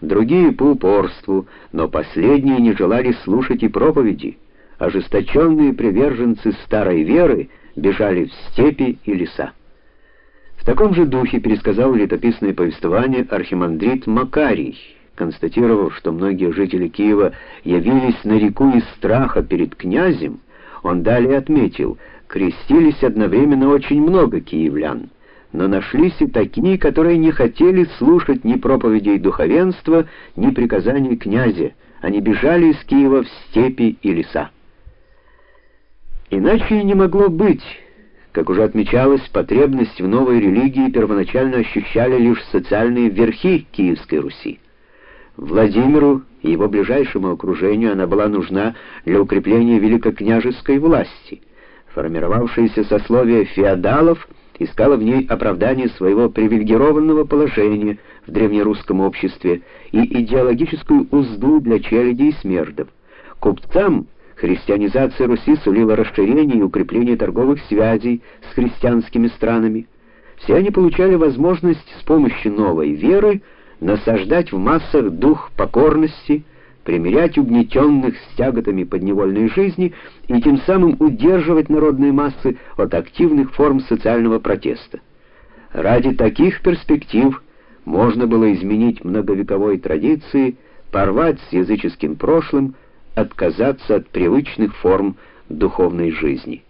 другие по упорству, но последние не желали слушать и проповеди. Ожесточенные приверженцы старой веры бежали в степи и леса. В таком же духе пересказал летописное повествование архимандрит Макарий, констатировав, что многие жители Киева явились на реку из страха перед князем, он далее отметил, крестились одновременно очень много киевлян, но нашлись и такие, которые не хотели слушать ни проповедей духовенства, ни приказаний князя, они бежали из Киева в степи и леса. Иначе и не могло быть. Как уже отмечалось, потребность в новой религии первоначально ощущали лишь социальные верхи Киевской Руси. Владимиру и его ближайшему окружению она была нужна для укрепления великокняжеской власти. Формировавшееся сословие феодалов искало в ней оправдание своего привилегированного положения в древнерусском обществе и идеологическую узду для челяди и смердов. Купцам христианизация Руси сулила расширение и укрепление торговых связей с христианскими странами. Все они получали возможность с помощью новой веры насаждать в массах дух покорности, примирять угнетенных с тяготами подневольной жизни и тем самым удерживать народные массы от активных форм социального протеста. Ради таких перспектив можно было изменить многовековой традиции, порвать с языческим прошлым, отказаться от привычных форм духовной жизни.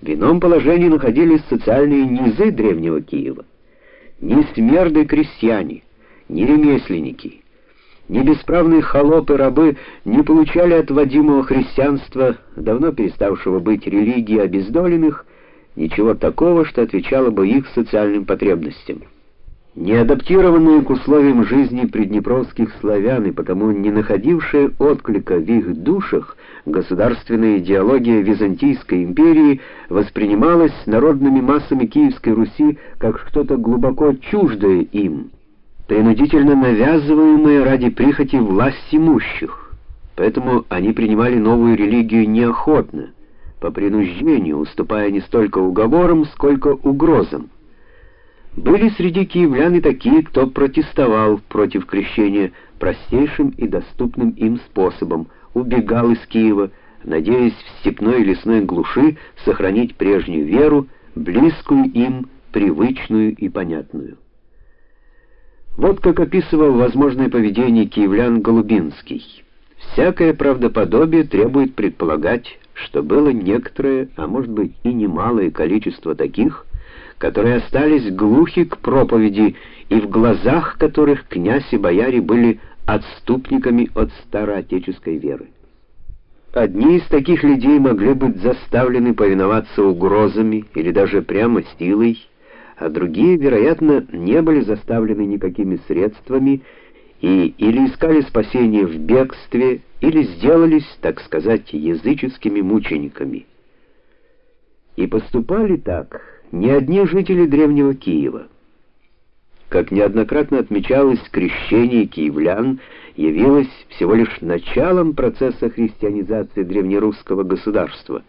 В ином положении находились социальные низы древнего Киева. Ни смерды крестьяне, ни ремесленники, ни бесправные холопы-рабы не получали от вадимого христианства, давно переставшего быть религией обездоленных, ничего такого, что отвечало бы их социальным потребностям. Неадаптированные к условиям жизни приднепровских славян и потому не находившие отклика в их душах, государственная идеология Византийской империи воспринималась народными массами Киевской Руси как что-то глубоко чуждое им, принудительно навязываемое ради прихоти власть имущих. Поэтому они принимали новую религию неохотно, по принуждению, уступая не столько уговорам, сколько угрозам. Были среди киевлян и такие, кто протестовал против крещения простейшим и доступным им способом, убегал из Киева, надеясь в степной и лесной глуши сохранить прежнюю веру, близкую им, привычную и понятную. Вот как описывал возможное поведение киевлян Голубинский. Всякое правдоподобие требует предполагать, что было некоторое, а может быть и немалое количество таких, которые остались глухи к проповеди и в глазах которых князь и бояре были отступниками от староотеческой веры. Одни из таких людей могли быть заставлены повиноваться угрозами или даже прямо силой, а другие, вероятно, не были заставлены никакими средствами и или искали спасения в бегстве, или сделались, так сказать, языческими мучениками. И поступали так не одни жители древнего Киева. Как неоднократно отмечалось, крещение киевлян явилось всего лишь началом процесса христианизации древнерусского государства.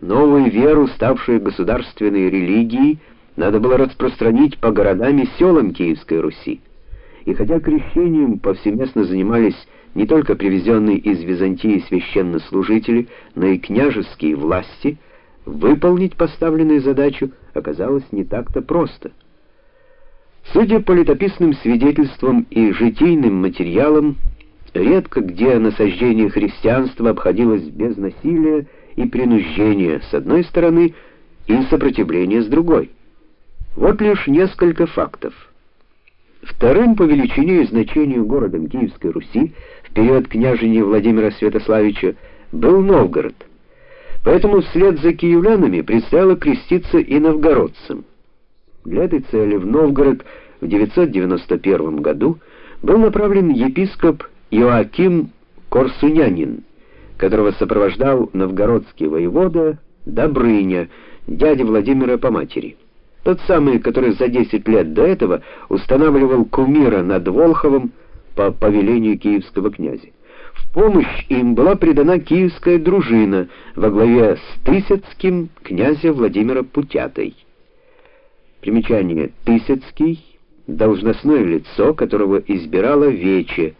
Новую веру, ставшую государственной религией, надо было распространить по городам и селам Киевской Руси. И хотя крещением повсеместно занимались не только привезенные из Византии священнослужители, но и княжеские власти – Выполнить поставленную задачу оказалось не так-то просто. Судя по летописным свидетельствам и житийным материалам, редко где насаждение христианства обходилось без насилия и принуждения с одной стороны и сопротивления с другой. Вот лишь несколько фактов. Вторым по величине и значению городом Киевской Руси в период княжения Владимира Святославича был Новгород – Поэтому вслед за киевлянами предстояло креститься и новгородцам. Для этой цели в Новгород в 991 году был направлен епископ Иоаким Корсунянин, которого сопровождал новгородский воевода Добрыня, дядя Владимира по матери. Тот самый, который за 10 лет до этого устанавливал кумира над Волховом по повелению киевского князя. В помощь им была придана киевская дружина во главе с Тысяцким князя Владимира Путятой. Примечание: Тысяцкий должностное лицо, которого избирало Вече,